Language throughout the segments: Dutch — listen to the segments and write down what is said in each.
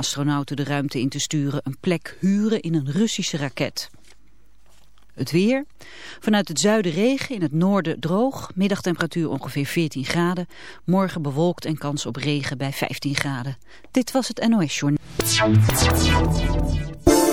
astronauten de ruimte in te sturen een plek huren in een Russische raket. Het weer. Vanuit het zuiden regen, in het noorden droog. Middagtemperatuur ongeveer 14 graden. Morgen bewolkt en kans op regen bij 15 graden. Dit was het NOS Journal.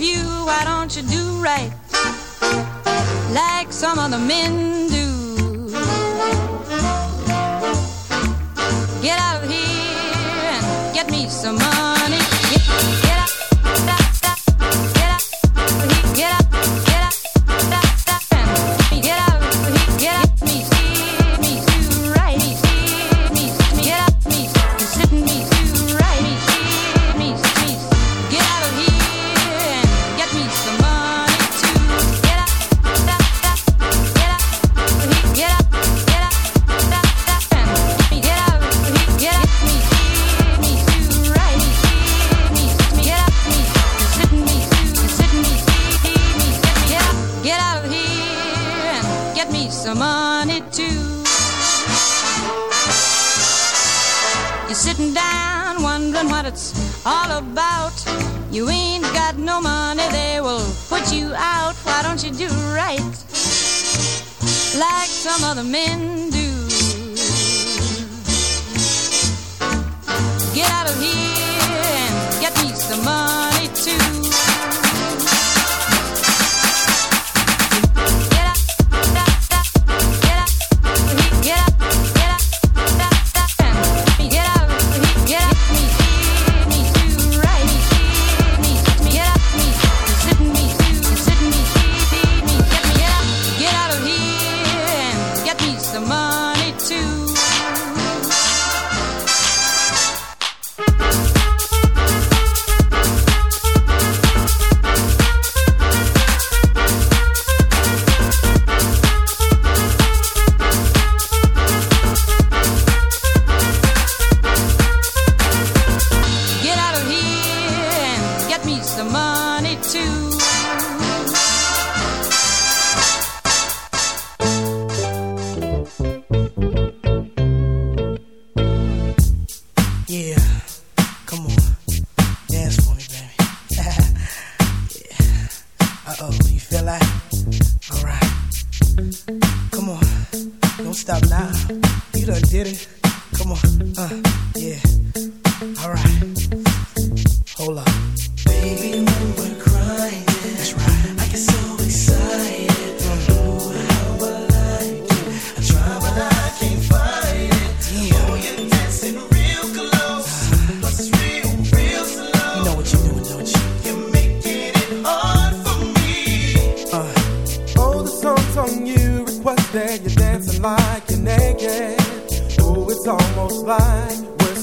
You. Why don't you do right like some other men do? Get out of here and get me some money. Do right. Like some other men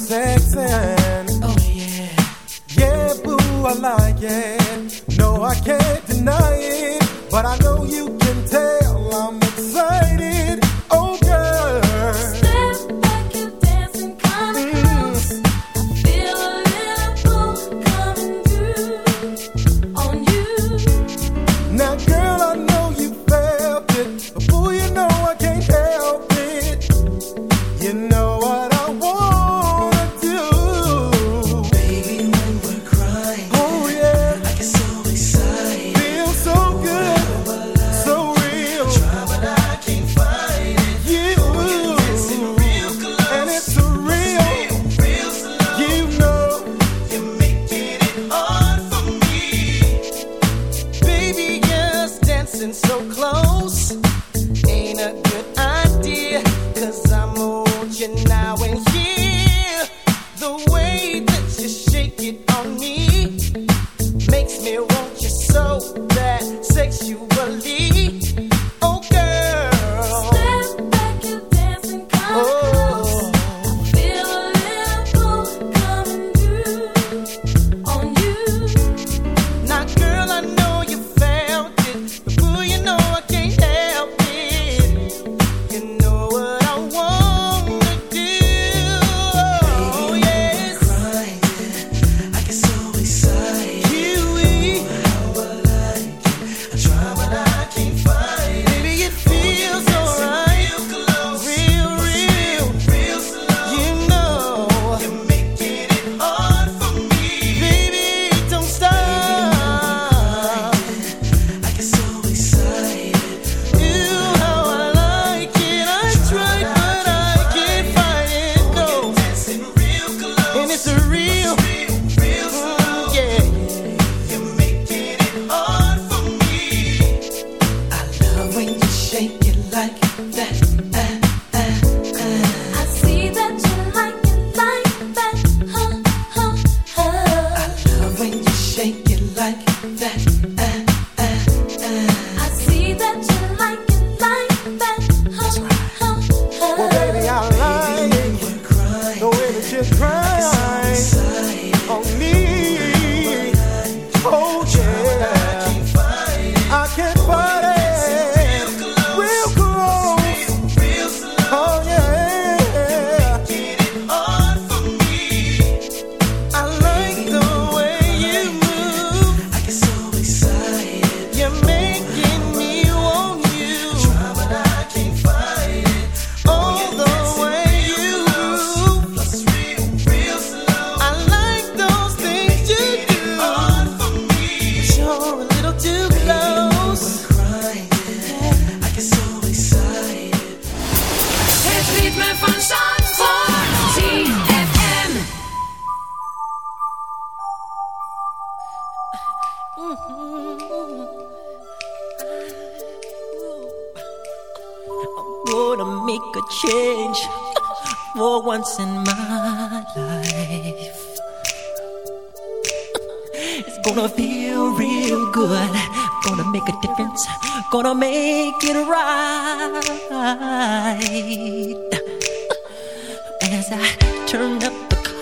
sexing. Oh yeah. Yeah, boo, I like it. No, I can't deny it, but I know you can tell I'm excited.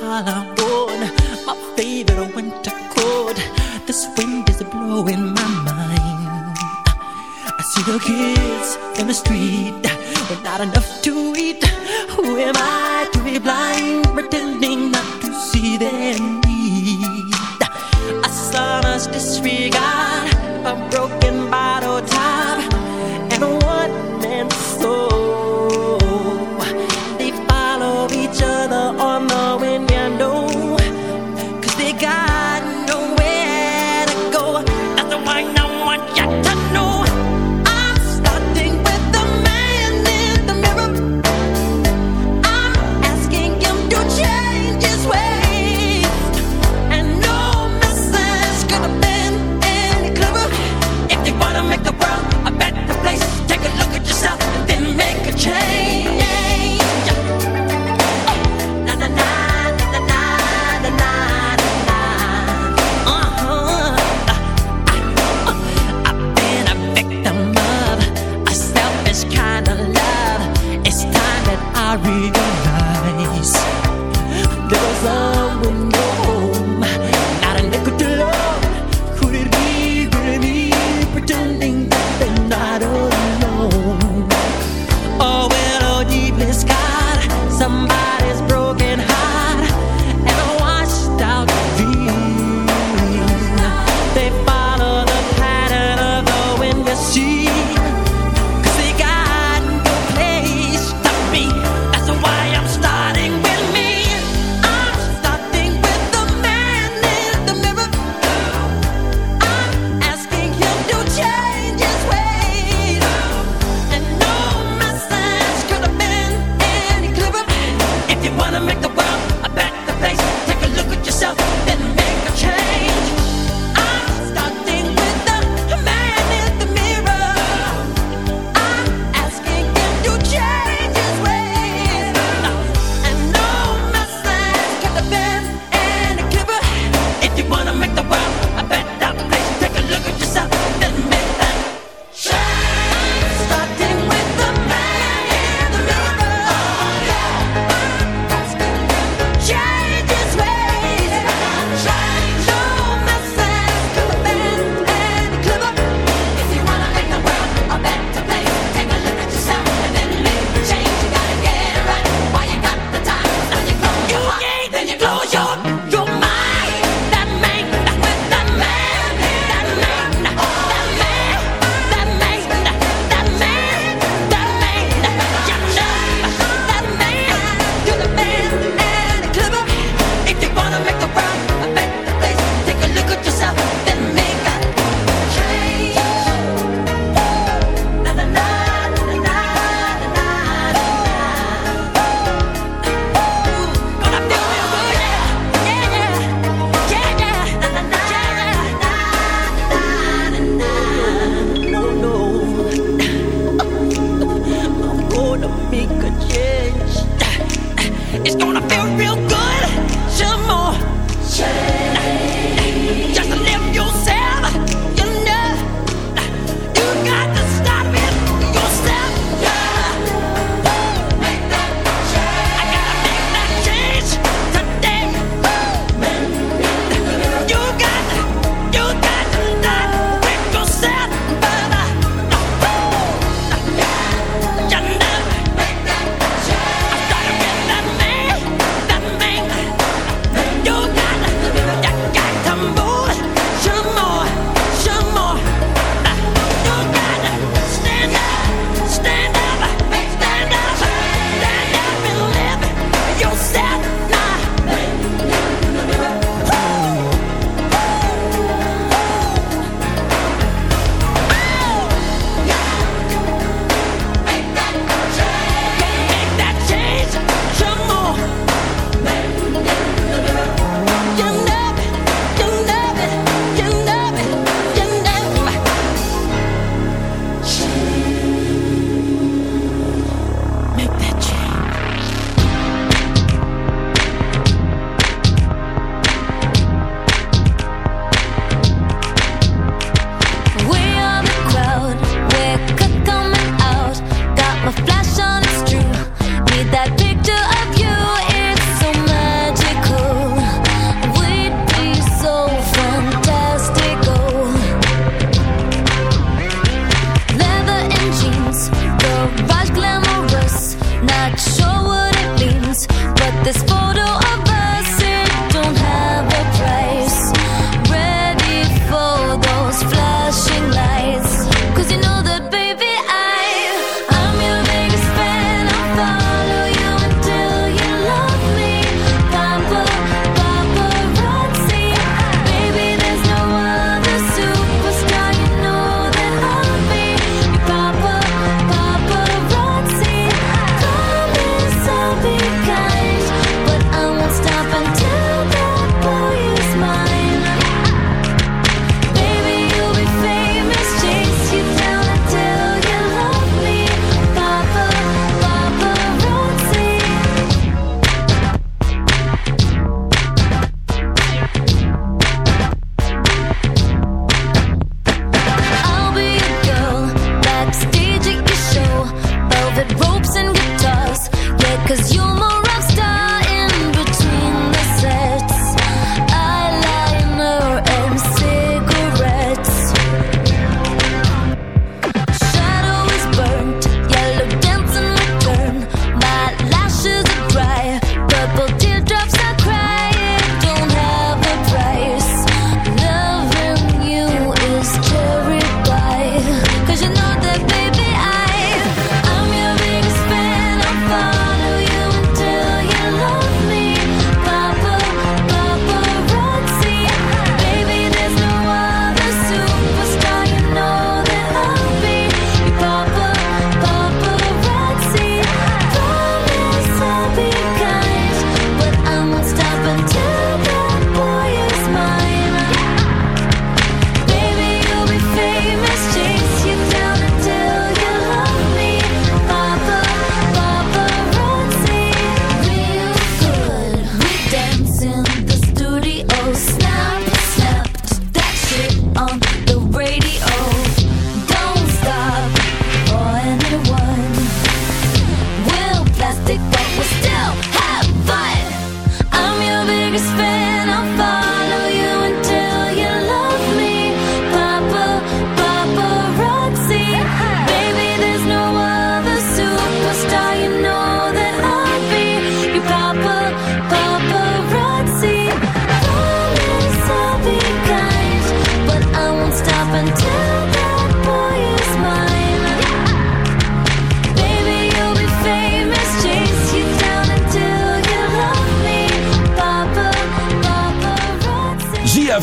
all I want. My favorite winter coat. This wind is blowing my mind. I see the kids in the street but not enough to eat. Who am I to be blind, pretending not to see their need? A summer's disregard, a broken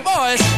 boys.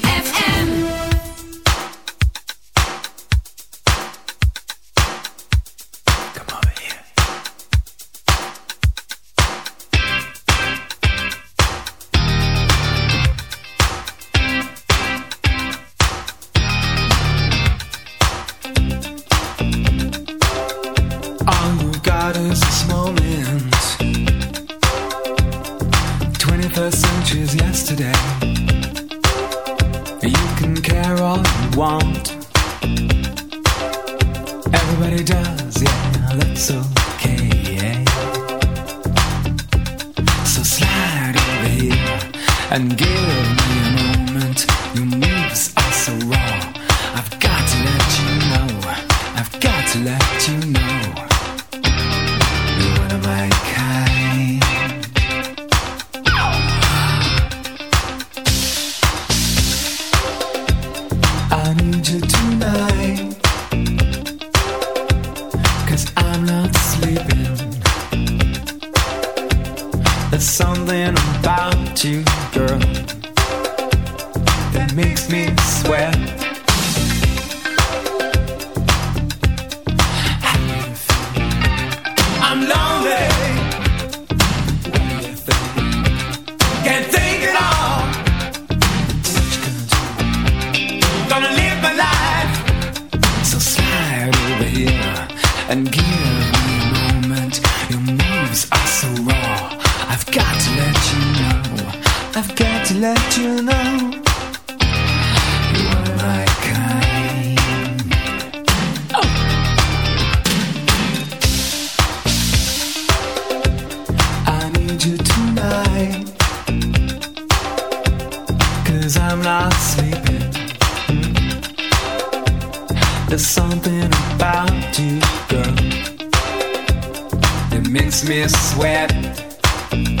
I'm not sleeping. There's something about you, girl, that makes me sweat.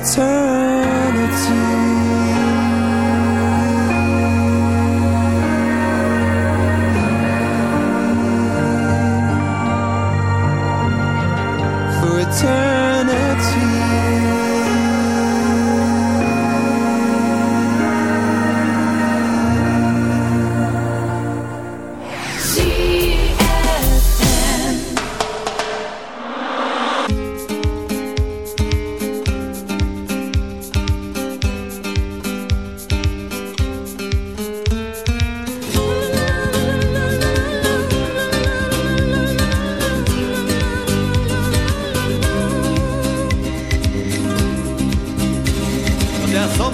return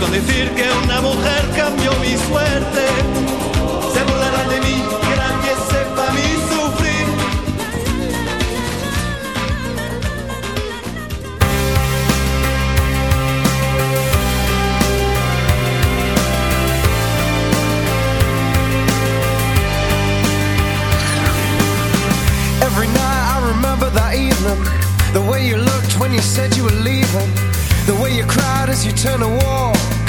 con decir que una mujer cambió mi suerte. Se burlarán de mí, que nadie sepa mi sufrir. Every night I remember that evening The way you looked when you said you were leaving The way you cried as you turned to walk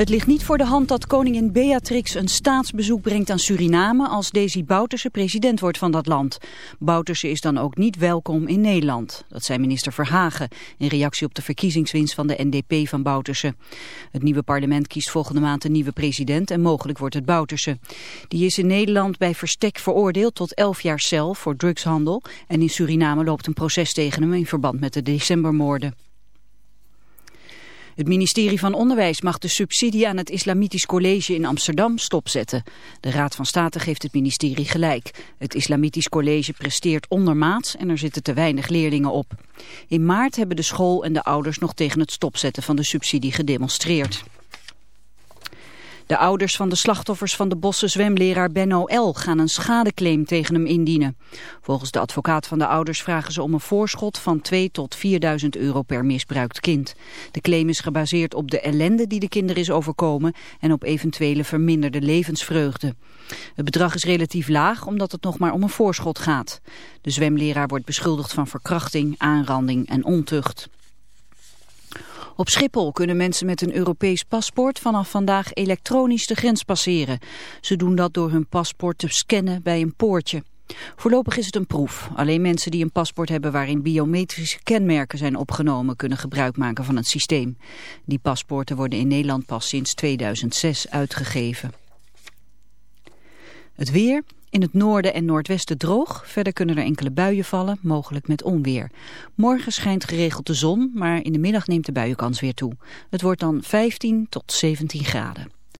Het ligt niet voor de hand dat koningin Beatrix een staatsbezoek brengt aan Suriname als Desi Bouterse president wordt van dat land. Bouterse is dan ook niet welkom in Nederland. Dat zei minister Verhagen in reactie op de verkiezingswinst van de NDP van Bouterse. Het nieuwe parlement kiest volgende maand een nieuwe president en mogelijk wordt het Bouterse. Die is in Nederland bij verstek veroordeeld tot 11 jaar cel voor drugshandel en in Suriname loopt een proces tegen hem in verband met de decembermoorden. Het ministerie van Onderwijs mag de subsidie aan het Islamitisch College in Amsterdam stopzetten. De Raad van State geeft het ministerie gelijk. Het Islamitisch College presteert ondermaats en er zitten te weinig leerlingen op. In maart hebben de school en de ouders nog tegen het stopzetten van de subsidie gedemonstreerd. De ouders van de slachtoffers van de Bosse zwemleraar Benno L. gaan een schadeclaim tegen hem indienen. Volgens de advocaat van de ouders vragen ze om een voorschot van 2 tot 4.000 euro per misbruikt kind. De claim is gebaseerd op de ellende die de kinderen is overkomen en op eventuele verminderde levensvreugde. Het bedrag is relatief laag omdat het nog maar om een voorschot gaat. De zwemleraar wordt beschuldigd van verkrachting, aanranding en ontucht. Op Schiphol kunnen mensen met een Europees paspoort vanaf vandaag elektronisch de grens passeren. Ze doen dat door hun paspoort te scannen bij een poortje. Voorlopig is het een proef. Alleen mensen die een paspoort hebben waarin biometrische kenmerken zijn opgenomen kunnen gebruik maken van het systeem. Die paspoorten worden in Nederland pas sinds 2006 uitgegeven. Het weer, in het noorden en noordwesten droog. Verder kunnen er enkele buien vallen, mogelijk met onweer. Morgen schijnt geregeld de zon, maar in de middag neemt de buienkans weer toe. Het wordt dan 15 tot 17 graden.